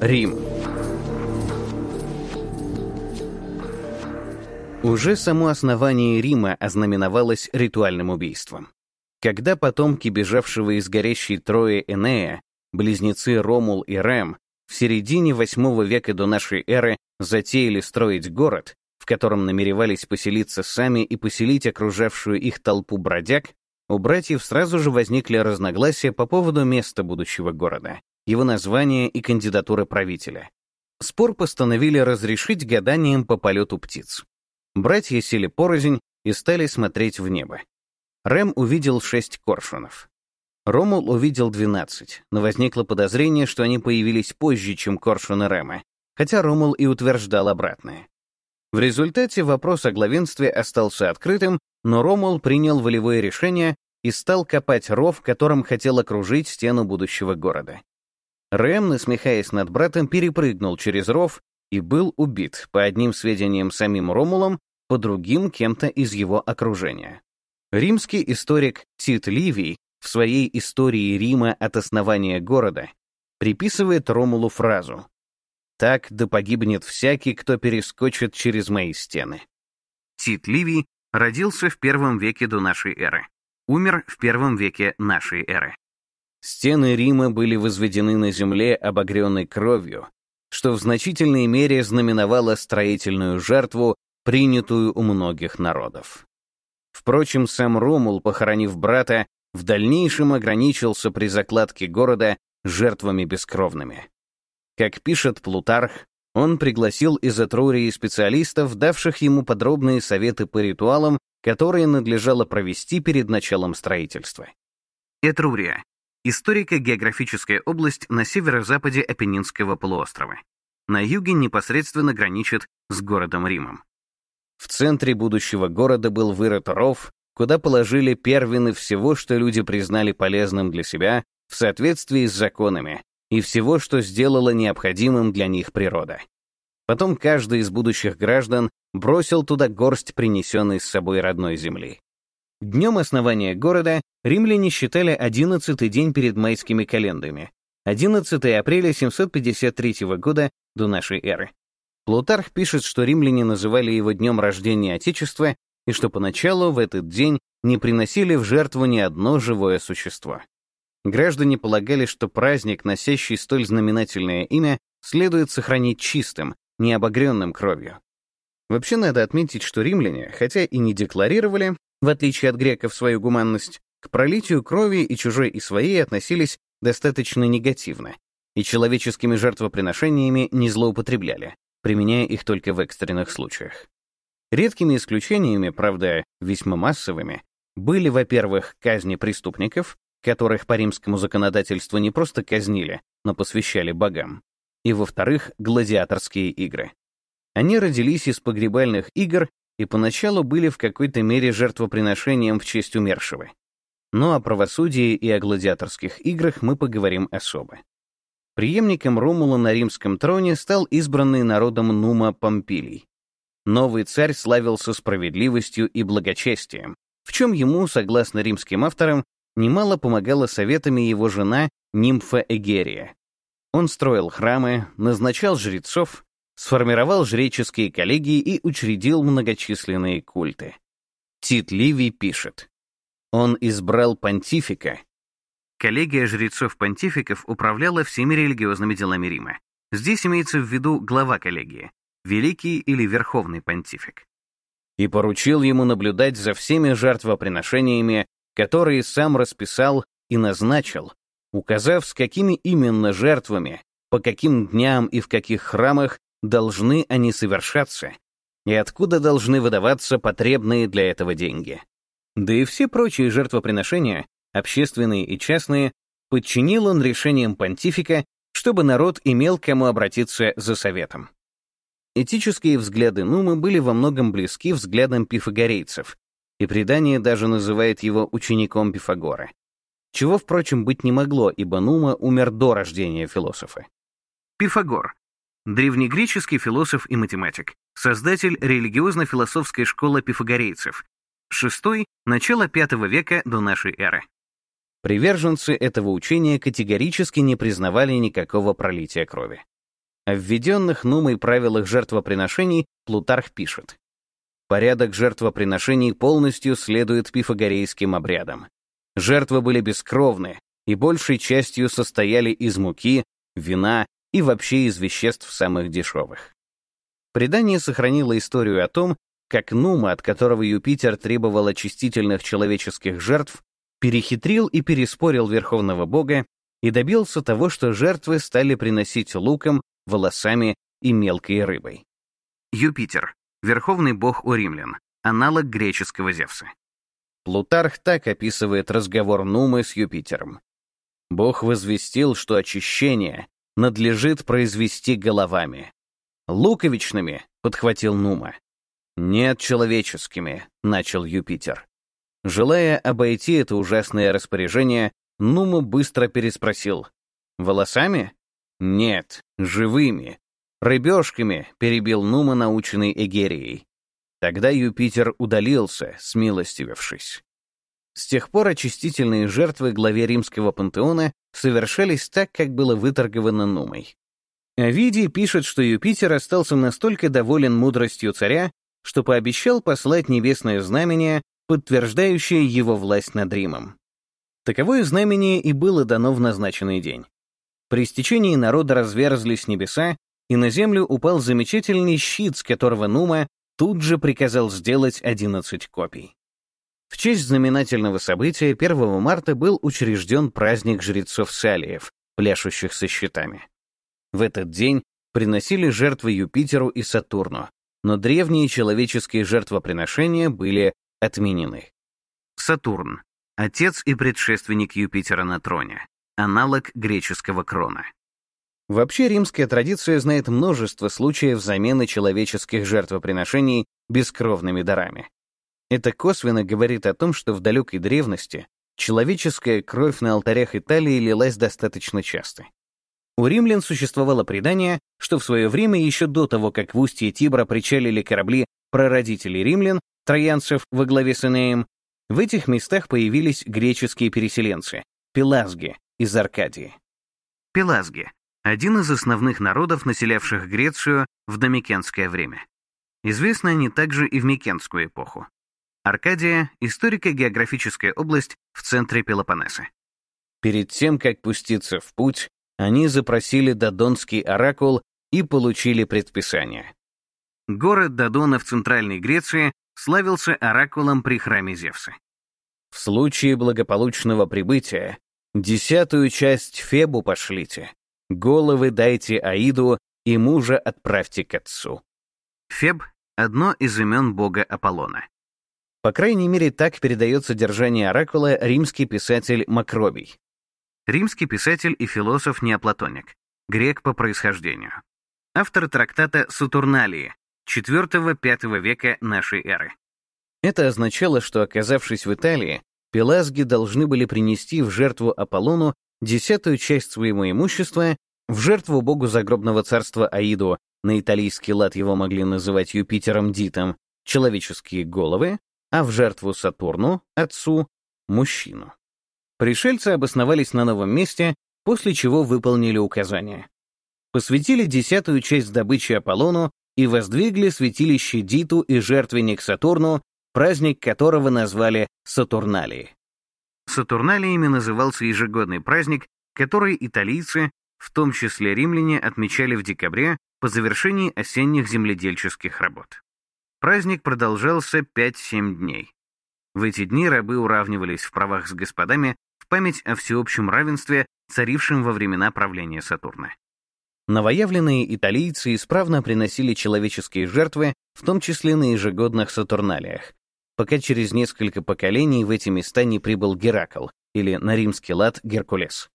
Рим. Уже само основание Рима ознаменовалось ритуальным убийством. Когда потомки бежавшего из горящей Трои Энея, близнецы Ромул и Рем, в середине VIII века до нашей эры затеяли строить город, в котором намеревались поселиться сами и поселить окружавшую их толпу бродяг, у братьев сразу же возникли разногласия по поводу места будущего города, его названия и кандидатуры правителя. Спор постановили разрешить гаданием по полету птиц. Братья сели порознь и стали смотреть в небо. Рэм увидел шесть коршунов. Ромул увидел двенадцать, но возникло подозрение, что они появились позже, чем коршуны Рэма, хотя Ромул и утверждал обратное. В результате вопрос о главенстве остался открытым, но Ромул принял волевое решение и стал копать ров, которым хотел окружить стену будущего города. Рэм, насмехаясь над братом, перепрыгнул через ров и был убит, по одним сведениям самим Ромулом, по другим кем-то из его окружения. Римский историк Тит Ливий в своей истории Рима от основания города приписывает Ромулу фразу «Так да погибнет всякий, кто перескочит через мои стены». Тит Ливий родился в первом веке до нашей эры, умер в первом веке нашей эры. Стены Рима были возведены на земле, обогренной кровью, что в значительной мере знаменовало строительную жертву, принятую у многих народов. Впрочем, сам Ромул, похоронив брата, в дальнейшем ограничился при закладке города жертвами бескровными. Как пишет Плутарх, он пригласил из Этрурии специалистов, давших ему подробные советы по ритуалам, которые надлежало провести перед началом строительства. Этрурия Историко-географическая область на северо-западе Апеннинского полуострова. На юге непосредственно граничит с городом Римом. В центре будущего города был вырыт ров, куда положили первины всего, что люди признали полезным для себя в соответствии с законами, и всего, что сделала необходимым для них природа. Потом каждый из будущих граждан бросил туда горсть принесенной с собой родной земли. Днем основания города римляне считали 11-й день перед майскими календами, 11 апреля 753 года до нашей эры. Плутарх пишет, что римляне называли его днем рождения Отечества и что поначалу в этот день не приносили в жертву ни одно живое существо. Граждане полагали, что праздник, носящий столь знаменательное имя, следует сохранить чистым, не обогренным кровью. Вообще надо отметить, что римляне, хотя и не декларировали, в отличие от греков, свою гуманность, к пролитию крови и чужой и своей относились достаточно негативно, и человеческими жертвоприношениями не злоупотребляли, применяя их только в экстренных случаях. Редкими исключениями, правда, весьма массовыми, были, во-первых, казни преступников, которых по римскому законодательству не просто казнили, но посвящали богам, и, во-вторых, гладиаторские игры. Они родились из погребальных игр и поначалу были в какой-то мере жертвоприношением в честь умершего. Но о правосудии и о гладиаторских играх мы поговорим особо. Приемником Ромула на римском троне стал избранный народом Нума Помпилий. Новый царь славился справедливостью и благочестием, в чем ему, согласно римским авторам, немало помогала советами его жена Нимфа Эгерия. Он строил храмы, назначал жрецов, сформировал жреческие коллегии и учредил многочисленные культы. Тит Ливий пишет. Он избрал понтифика. Коллегия жрецов-понтификов управляла всеми религиозными делами Рима. Здесь имеется в виду глава коллегии, великий или верховный понтифик. И поручил ему наблюдать за всеми жертвоприношениями, которые сам расписал и назначил, указав, с какими именно жертвами, по каким дням и в каких храмах должны они совершаться, и откуда должны выдаваться потребные для этого деньги. Да и все прочие жертвоприношения, общественные и частные, подчинил он решениям понтифика, чтобы народ имел кому обратиться за советом. Этические взгляды Нумы были во многом близки взглядам пифагорейцев, и предание даже называет его учеником Пифагора. Чего, впрочем, быть не могло, ибо Нума умер до рождения философа. Пифагор Древнегреческий философ и математик, создатель религиозно-философской школы пифагорейцев, шестой — начало V века до нашей эры. Приверженцы этого учения категорически не признавали никакого пролития крови. О введенных Нумой правилах жертвоприношений Плутарх пишет. Порядок жертвоприношений полностью следует пифагорейским обрядам. Жертвы были бескровны и большей частью состояли из муки, вина и вообще из веществ самых дешевых. Предание сохранило историю о том, как Нума, от которого Юпитер требовал очистительных человеческих жертв, перехитрил и переспорил верховного бога и добился того, что жертвы стали приносить луком, волосами и мелкой рыбой. Юпитер — верховный бог у римлян, аналог греческого Зевса. Плутарх так описывает разговор Нумы с Юпитером. Бог возвестил, что очищение надлежит произвести головами. «Луковичными», — подхватил Нума. «Нет, человеческими», — начал Юпитер. Желая обойти это ужасное распоряжение, Нума быстро переспросил. «Волосами?» «Нет, живыми. Рыбешками», — перебил Нума, наученный Эгерией. Тогда Юпитер удалился, смилостивившись. С тех пор очистительные жертвы главе римского пантеона совершались так, как было выторговано Нумой. Овидий пишет, что Юпитер остался настолько доволен мудростью царя, что пообещал послать небесное знамение, подтверждающее его власть над Римом. Таковое знамение и было дано в назначенный день. При стечении народа разверзлись небеса, и на землю упал замечательный щит, с которого Нума тут же приказал сделать 11 копий. В честь знаменательного события 1 марта был учрежден праздник жрецов-салиев, пляшущих со щитами. В этот день приносили жертвы Юпитеру и Сатурну, но древние человеческие жертвоприношения были отменены. Сатурн — отец и предшественник Юпитера на троне, аналог греческого крона. Вообще римская традиция знает множество случаев замены человеческих жертвоприношений бескровными дарами. Это косвенно говорит о том, что в далекой древности человеческая кровь на алтарях Италии лилась достаточно часто. У римлян существовало предание, что в свое время, еще до того, как в устье Тибра причалили корабли прародителей римлян, троянцев во главе с Энеем, в этих местах появились греческие переселенцы — пелазги из Аркадии. Пелазги — один из основных народов, населявших Грецию в домикенское время. Известны они также и в Микенскую эпоху. Аркадия — историко-географическая область в центре Пелопоннеса. Перед тем, как пуститься в путь, они запросили Додонский оракул и получили предписание. Город Додона в Центральной Греции славился оракулом при храме Зевса. В случае благополучного прибытия десятую часть Фебу пошлите, головы дайте Аиду и мужа отправьте к отцу. Феб — одно из имен бога Аполлона. По крайней мере, так передает содержание оракула римский писатель Макробий. Римский писатель и философ-неоплатоник, грек по происхождению. Автор трактата «Сатурналии» IV-V века нашей эры. Это означало, что, оказавшись в Италии, пелазги должны были принести в жертву Аполлону десятую часть своего имущества, в жертву богу загробного царства Аиду, на итальянский лад его могли называть Юпитером Дитом, человеческие головы, а в жертву Сатурну, отцу, мужчину. Пришельцы обосновались на новом месте, после чего выполнили указания. Посвятили десятую часть добычи Аполлону и воздвигли святилище Диту и жертвенник Сатурну, праздник которого назвали Сатурналии. Сатурналиями назывался ежегодный праздник, который италийцы, в том числе римляне, отмечали в декабре по завершении осенних земледельческих работ. Праздник продолжался 5-7 дней. В эти дни рабы уравнивались в правах с господами в память о всеобщем равенстве, царившем во времена правления Сатурна. Новоявленные италийцы исправно приносили человеческие жертвы, в том числе на ежегодных Сатурналиях, пока через несколько поколений в эти места не прибыл Геракл, или на римский лад Геркулес.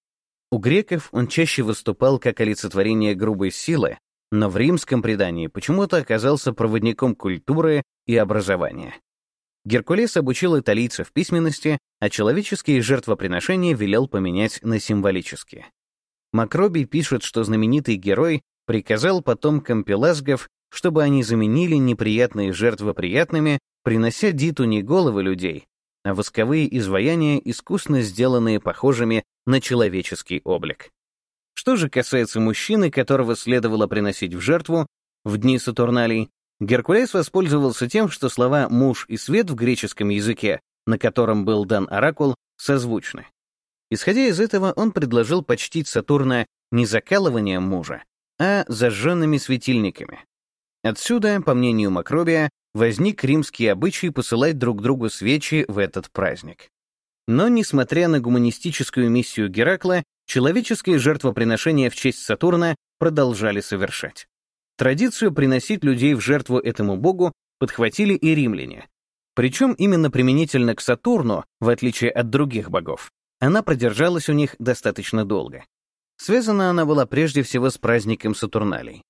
У греков он чаще выступал как олицетворение грубой силы, но в римском предании почему-то оказался проводником культуры и образования. Геркулес обучил италийцев письменности, а человеческие жертвоприношения велел поменять на символические. Макроби пишет, что знаменитый герой приказал потомкам пелазгов, чтобы они заменили неприятные жертвы приятными, принося Диту не головы людей, а восковые изваяния, искусно сделанные похожими на человеческий облик. Что же касается мужчины, которого следовало приносить в жертву в дни Сатурналей, Геркулес воспользовался тем, что слова «муж» и «свет» в греческом языке, на котором был дан оракул, созвучны. Исходя из этого, он предложил почтить Сатурна не закалыванием мужа, а зажженными светильниками. Отсюда, по мнению Макробия, возник римский обычай посылать друг другу свечи в этот праздник. Но, несмотря на гуманистическую миссию Геракла, человеческие жертвоприношения в честь Сатурна продолжали совершать. Традицию приносить людей в жертву этому богу подхватили и римляне. Причем именно применительно к Сатурну, в отличие от других богов, она продержалась у них достаточно долго. Связана она была прежде всего с праздником Сатурналей.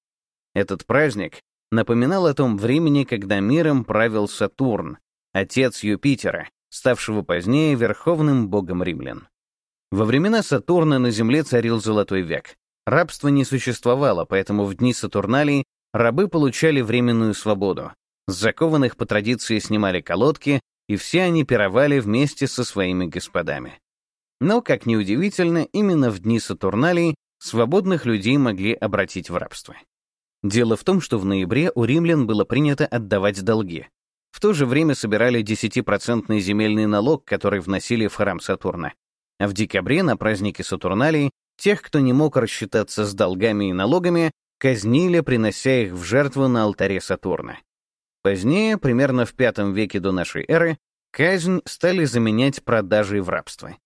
Этот праздник напоминал о том времени, когда миром правил Сатурн, отец Юпитера, ставшего позднее верховным богом римлян. Во времена Сатурна на Земле царил Золотой век. Рабства не существовало, поэтому в дни Сатурналии рабы получали временную свободу. С закованных по традиции снимали колодки, и все они пировали вместе со своими господами. Но, как ни удивительно, именно в дни Сатурналии свободных людей могли обратить в рабство. Дело в том, что в ноябре у римлян было принято отдавать долги. В то же время собирали 10% земельный налог, который вносили в храм Сатурна. А в декабре на празднике Сатурналии тех, кто не мог рассчитаться с долгами и налогами, казнили, принося их в жертву на алтаре Сатурна. Позднее, примерно в V веке до нашей эры, казнь стали заменять продажей в рабство.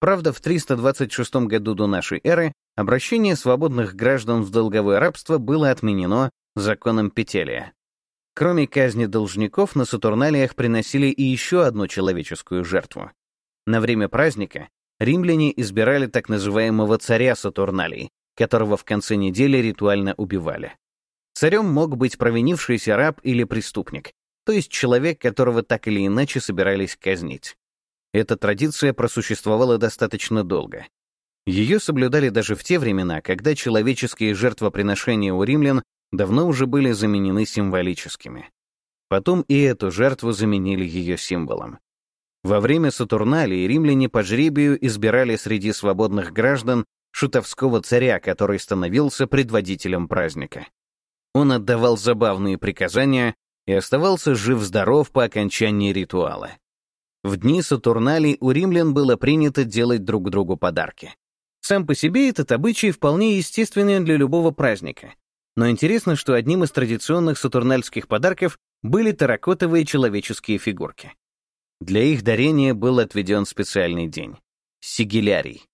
Правда, в 326 году до нашей эры обращение свободных граждан в долговое рабство было отменено законом Петелия. Кроме казни должников, на Сатурналиях приносили и еще одну человеческую жертву. На время праздника римляне избирали так называемого царя Сатурналий, которого в конце недели ритуально убивали. Царем мог быть провинившийся раб или преступник, то есть человек, которого так или иначе собирались казнить. Эта традиция просуществовала достаточно долго. Ее соблюдали даже в те времена, когда человеческие жертвоприношения у римлян давно уже были заменены символическими. Потом и эту жертву заменили ее символом. Во время Сатурналии римляне по жребию избирали среди свободных граждан шутовского царя, который становился предводителем праздника. Он отдавал забавные приказания и оставался жив-здоров по окончании ритуала. В дни Сатурналей у римлян было принято делать друг другу подарки. Сам по себе этот обычай вполне естественный для любого праздника, но интересно, что одним из традиционных сатурнальских подарков были терракотовые человеческие фигурки. Для их дарения был отведен специальный день — сигилярий.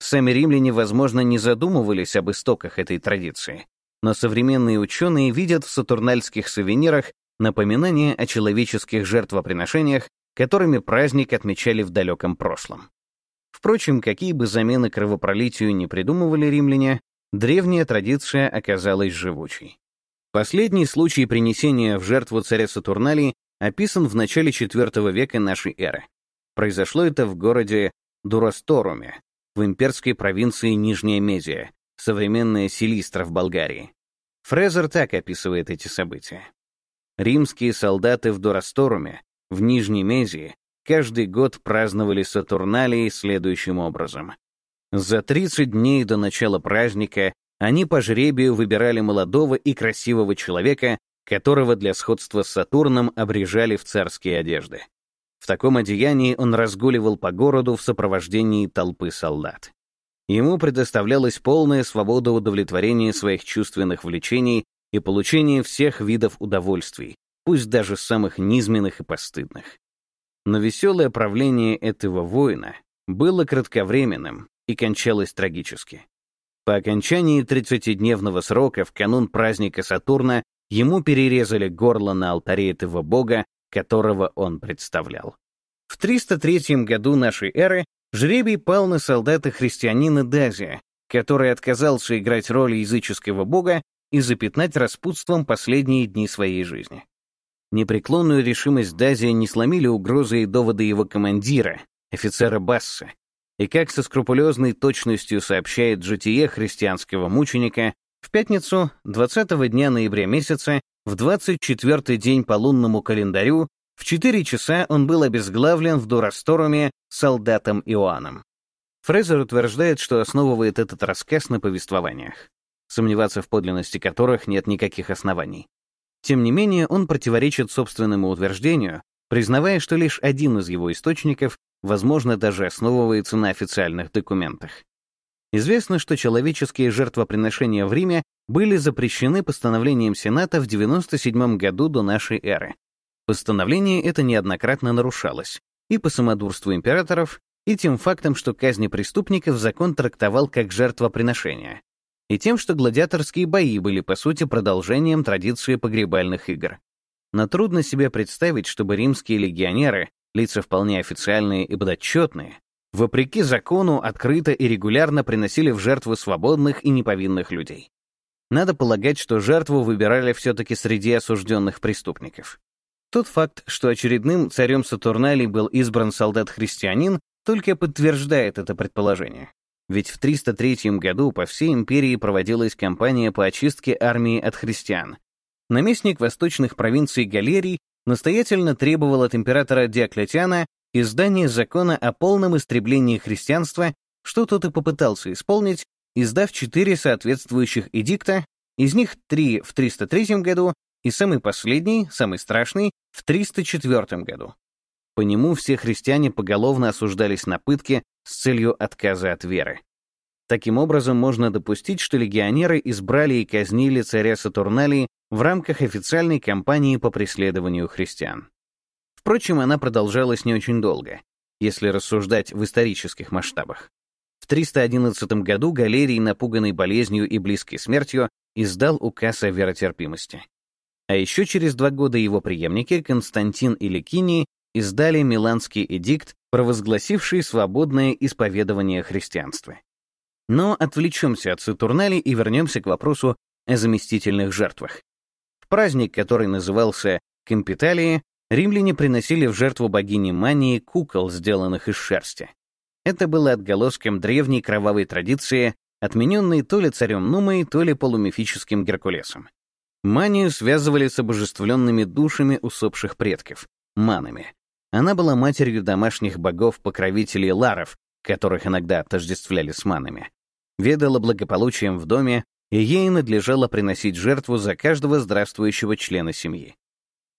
Сами римляне, возможно, не задумывались об истоках этой традиции, но современные ученые видят в сатурнальских сувенирах напоминание о человеческих жертвоприношениях, которыми праздник отмечали в далеком прошлом. Впрочем, какие бы замены кровопролитию не придумывали римляне, древняя традиция оказалась живучей. Последний случай принесения в жертву царя Сатурналии описан в начале IV века нашей эры. Произошло это в городе Дурасторуме, в имперской провинции Нижняя Мезия, современная Силистра в Болгарии. Фрезер так описывает эти события. Римские солдаты в Дурасторуме, в Нижней Мезии, каждый год праздновали Сатурналии следующим образом. За 30 дней до начала праздника они по жребию выбирали молодого и красивого человека, которого для сходства с Сатурном обрежали в царские одежды. В таком одеянии он разгуливал по городу в сопровождении толпы солдат. Ему предоставлялась полная свобода удовлетворения своих чувственных влечений и получения всех видов удовольствий, пусть даже самых низменных и постыдных. Но веселое правление этого воина было кратковременным, и кончалась трагически. По окончании 30-дневного срока в канун праздника Сатурна ему перерезали горло на алтаре этого бога, которого он представлял. В 303 году нашей эры жребий пал на солдата-христианина Дазия, который отказался играть роль языческого бога и запятнать распутством последние дни своей жизни. Непреклонную решимость Дазия не сломили угрозы и доводы его командира, офицера Басса, и как со скрупулезной точностью сообщает житие христианского мученика, в пятницу, 20 дня ноября месяца, в 24-й день по лунному календарю, в 4 часа он был обезглавлен в Дурасторуме солдатом Иоанном. Фрезер утверждает, что основывает этот рассказ на повествованиях, сомневаться в подлинности которых нет никаких оснований. Тем не менее, он противоречит собственному утверждению, признавая, что лишь один из его источников, возможно, даже основывается на официальных документах. Известно, что человеческие жертвоприношения в Риме были запрещены постановлением Сената в 97 году до нашей эры. Постановление это неоднократно нарушалось и по самодурству императоров, и тем фактом, что казни преступников закон трактовал как жертвоприношение, и тем, что гладиаторские бои были, по сути, продолжением традиции погребальных игр. Но трудно себе представить, чтобы римские легионеры, лица вполне официальные и подотчетные, вопреки закону открыто и регулярно приносили в жертву свободных и неповинных людей. Надо полагать, что жертву выбирали все-таки среди осужденных преступников. Тот факт, что очередным царем Сатурналей был избран солдат-христианин, только подтверждает это предположение. Ведь в 303 году по всей империи проводилась кампания по очистке армии от христиан. Наместник восточных провинций Галерий настоятельно требовал от императора Диоклетиана издания закона о полном истреблении христианства, что тот и попытался исполнить, издав четыре соответствующих эдикта, из них три в 303 году и самый последний, самый страшный, в 304 году. По нему все христиане поголовно осуждались на пытки с целью отказа от веры. Таким образом, можно допустить, что легионеры избрали и казнили царя Сатурналии в рамках официальной кампании по преследованию христиан. Впрочем, она продолжалась не очень долго, если рассуждать в исторических масштабах. В 311 году Галерий, напуганный болезнью и близкой смертью, издал указ о веротерпимости. А еще через два года его преемники Константин и Ликиний издали Миланский эдикт, провозгласивший свободное исповедование христианства. Но отвлечемся от Сатурнали и вернемся к вопросу о заместительных жертвах. В праздник, который назывался Компиталии, римляне приносили в жертву богине Мании кукол, сделанных из шерсти. Это было отголоском древней кровавой традиции, отмененной то ли царем Нумой, то ли полумифическим Геркулесом. Манию связывали с обожествленными душами усопших предков, манами. Она была матерью домашних богов-покровителей ларов, которых иногда отождествляли с манами. Ведала благополучием в доме, и ей надлежало приносить жертву за каждого здравствующего члена семьи.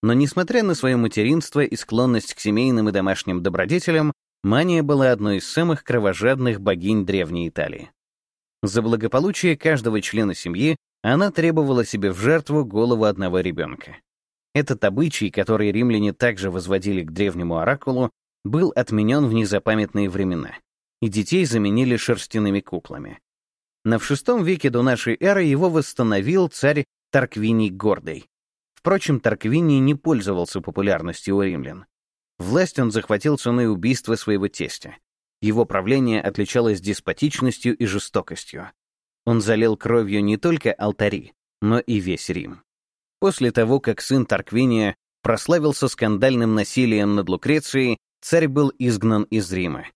Но несмотря на свое материнство и склонность к семейным и домашним добродетелям, Мания была одной из самых кровожадных богинь Древней Италии. За благополучие каждого члена семьи она требовала себе в жертву голову одного ребенка. Этот обычай, который римляне также возводили к древнему оракулу, был отменен в незапамятные времена, и детей заменили шерстяными куклами. На VI веке до нашей эры его восстановил царь Тарквиний Гордый. Впрочем, Тарквиний не пользовался популярностью у римлян. Власть он захватил ценой убийства своего тестя. Его правление отличалось деспотичностью и жестокостью. Он залил кровью не только алтари, но и весь Рим. После того, как сын Тарквиния прославился скандальным насилием над Лукрецией, царь был изгнан из Рима.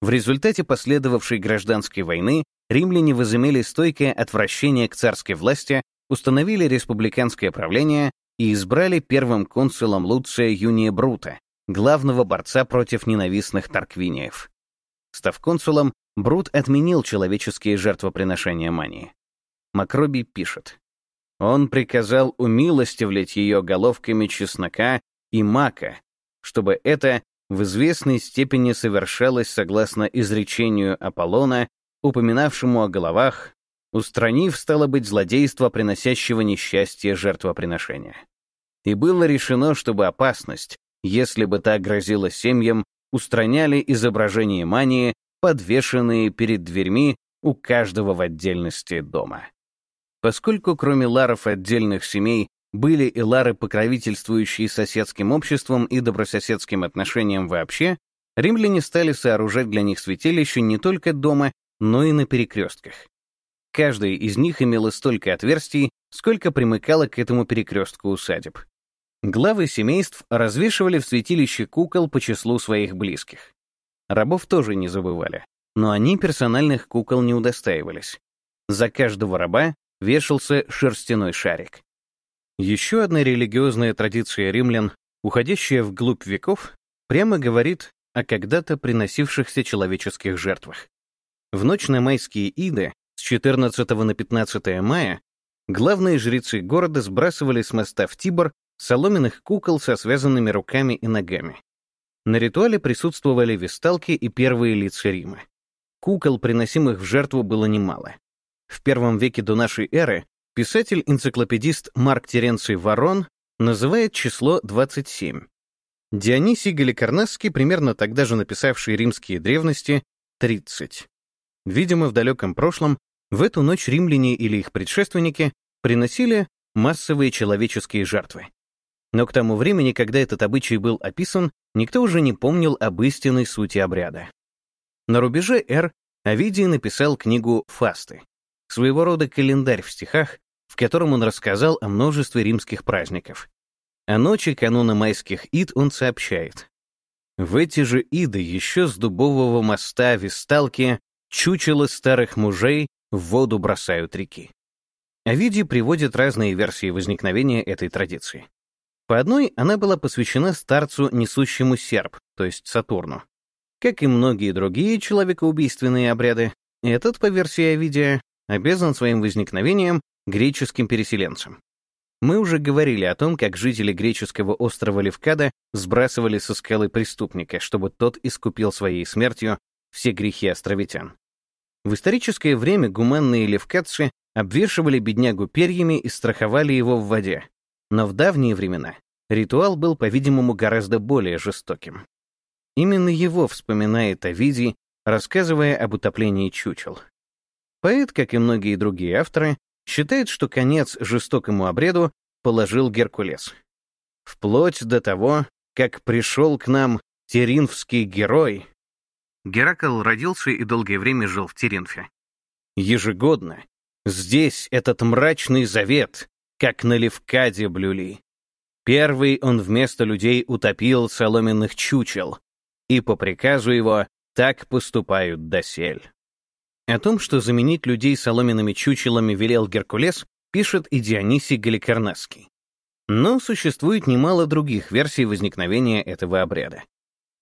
В результате последовавшей гражданской войны римляне возымели стойкое отвращение к царской власти, установили республиканское правление и избрали первым консулом Луция Юния Брута, главного борца против ненавистных Тарквиниев. Став консулом, Брут отменил человеческие жертвоприношения мании. Макроби пишет. Он приказал умилостивлять ее головками чеснока и мака, чтобы это в известной степени совершалось согласно изречению Аполлона, упоминавшему о головах, устранив, стало быть, злодейство, приносящего несчастье жертвоприношения. И было решено, чтобы опасность, если бы та грозила семьям, устраняли изображение мании, подвешенные перед дверьми у каждого в отдельности дома. Поскольку кроме ларов отдельных семей были и лары, покровительствующие соседским обществом и добрососедским отношениям вообще, римляне стали сооружать для них святилища не только дома, но и на перекрестках. Каждая из них имела столько отверстий, сколько примыкало к этому перекрестку усадеб. Главы семейств развешивали в святилище кукол по числу своих близких. Рабов тоже не забывали, но они персональных кукол не удостаивались. За каждого раба вешался шерстяной шарик. Еще одна религиозная традиция римлян, уходящая вглубь веков, прямо говорит о когда-то приносившихся человеческих жертвах. В ночь на майские иды с 14 на 15 мая главные жрецы города сбрасывали с моста в Тибр соломенных кукол со связанными руками и ногами. На ритуале присутствовали весталки и первые лица Рима. Кукол, приносимых в жертву, было немало. В первом веке до нашей эры писатель-энциклопедист Марк Теренций Ворон называет число 27. Дионисий Галикарнасский, примерно тогда же написавший римские древности, 30. Видимо, в далеком прошлом в эту ночь римляне или их предшественники приносили массовые человеческие жертвы. Но к тому времени, когда этот обычай был описан, никто уже не помнил об истинной сути обряда. На рубеже Р Овидий написал книгу «Фасты», своего рода календарь в стихах, в котором он рассказал о множестве римских праздников. О ночи кануна майских ид он сообщает. В эти же иды еще с дубового моста висталки чучело старых мужей в воду бросают реки. Овидий приводит разные версии возникновения этой традиции. По одной она была посвящена старцу, несущему серп, то есть Сатурну. Как и многие другие человекоубийственные обряды, этот, по версии Овидия, обязан своим возникновением греческим переселенцам. Мы уже говорили о том, как жители греческого острова Левкада сбрасывали со скалы преступника, чтобы тот искупил своей смертью все грехи островитян. В историческое время гуманные левкадцы обвешивали беднягу перьями и страховали его в воде, но в давние времена ритуал был, по-видимому, гораздо более жестоким. Именно его вспоминает Овидий, рассказывая об утоплении чучел. Поэт, как и многие другие авторы, считает, что конец жестокому обреду положил Геркулес. Вплоть до того, как пришел к нам теринфский герой. Геракл родился и долгое время жил в Теринфе. Ежегодно здесь этот мрачный завет как на Левкаде блюли. Первый он вместо людей утопил соломенных чучел, и по приказу его так поступают досель. О том, что заменить людей соломенными чучелами велел Геркулес, пишет и Дионисий Галикарнасский. Но существует немало других версий возникновения этого обряда.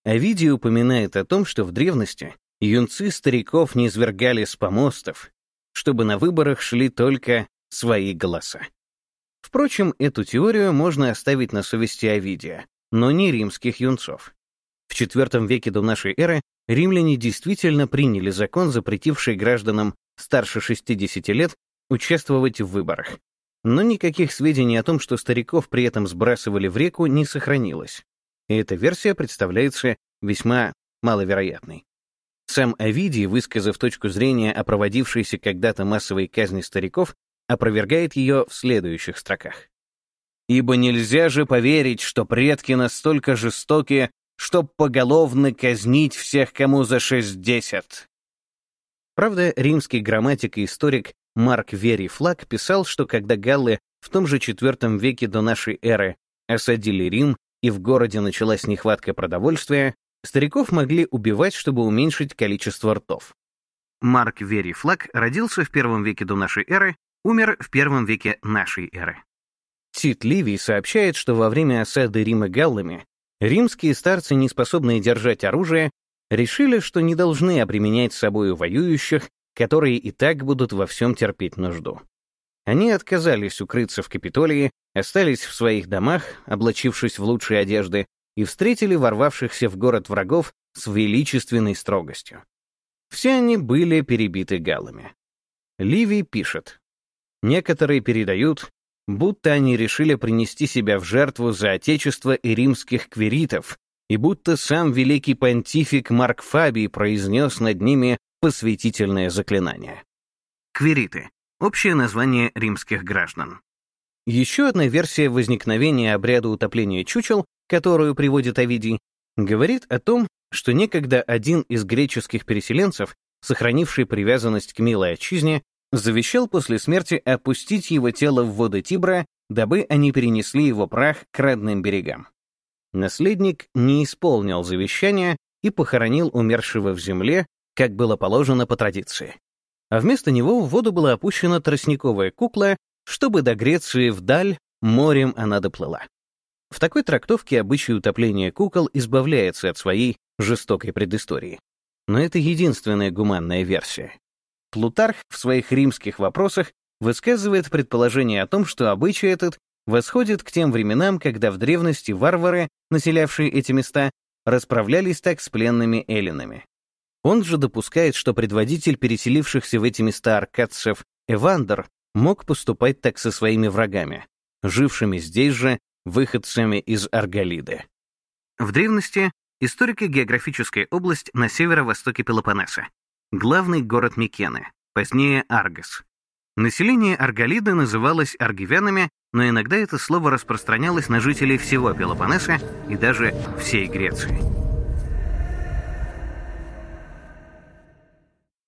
Овидий упоминает о том, что в древности юнцы стариков не свергали с помостов, чтобы на выборах шли только свои голоса. Впрочем, эту теорию можно оставить на совести Овидия, но не римских юнцов. В IV веке до нашей эры римляне действительно приняли закон, запретивший гражданам старше 60 лет участвовать в выборах. Но никаких сведений о том, что стариков при этом сбрасывали в реку, не сохранилось. И эта версия представляется весьма маловероятной. Сам Овидий, высказав точку зрения о проводившейся когда-то массовой казни стариков, опровергает ее в следующих строках. «Ибо нельзя же поверить, что предки настолько жестоки, чтоб поголовно казнить всех, кому за шестьдесят». Правда, римский грамматик и историк Марк Верий Флаг писал, что когда галлы в том же IV веке до нашей эры осадили Рим и в городе началась нехватка продовольствия, стариков могли убивать, чтобы уменьшить количество ртов. Марк Верий Флаг родился в первом веке до нашей эры умер в первом веке нашей эры. Тит Ливий сообщает, что во время осады Рима галлами римские старцы, не способные держать оружие, решили, что не должны обременять собою воюющих, которые и так будут во всем терпеть нужду. Они отказались укрыться в Капитолии, остались в своих домах, облачившись в лучшие одежды, и встретили ворвавшихся в город врагов с величественной строгостью. Все они были перебиты галлами. Ливий пишет, Некоторые передают, будто они решили принести себя в жертву за отечество и римских квиритов, и будто сам великий понтифик Марк Фабий произнес над ними посвятительное заклинание. Квириты — общее название римских граждан. Еще одна версия возникновения обряда утопления чучел, которую приводит Овидий, говорит о том, что некогда один из греческих переселенцев, сохранивший привязанность к милой отчизне, завещал после смерти опустить его тело в воды Тибра, дабы они перенесли его прах к родным берегам. Наследник не исполнил завещания и похоронил умершего в земле, как было положено по традиции. А вместо него в воду была опущена тростниковая кукла, чтобы до Греции вдаль морем она доплыла. В такой трактовке обычай утопления кукол избавляется от своей жестокой предыстории. но это единственная гуманная версия. Плутарх в своих римских вопросах высказывает предположение о том, что обычай этот восходит к тем временам, когда в древности варвары, населявшие эти места, расправлялись так с пленными эллинами. Он же допускает, что предводитель переселившихся в эти места аркадцев Эвандер мог поступать так со своими врагами, жившими здесь же выходцами из Арголиды. В древности историко-географическая область на северо-востоке Пелопоннеса, главный город Микены, позднее Аргос. Население Арголиды называлось аргивянами, но иногда это слово распространялось на жителей всего Пелопоннеса и даже всей Греции.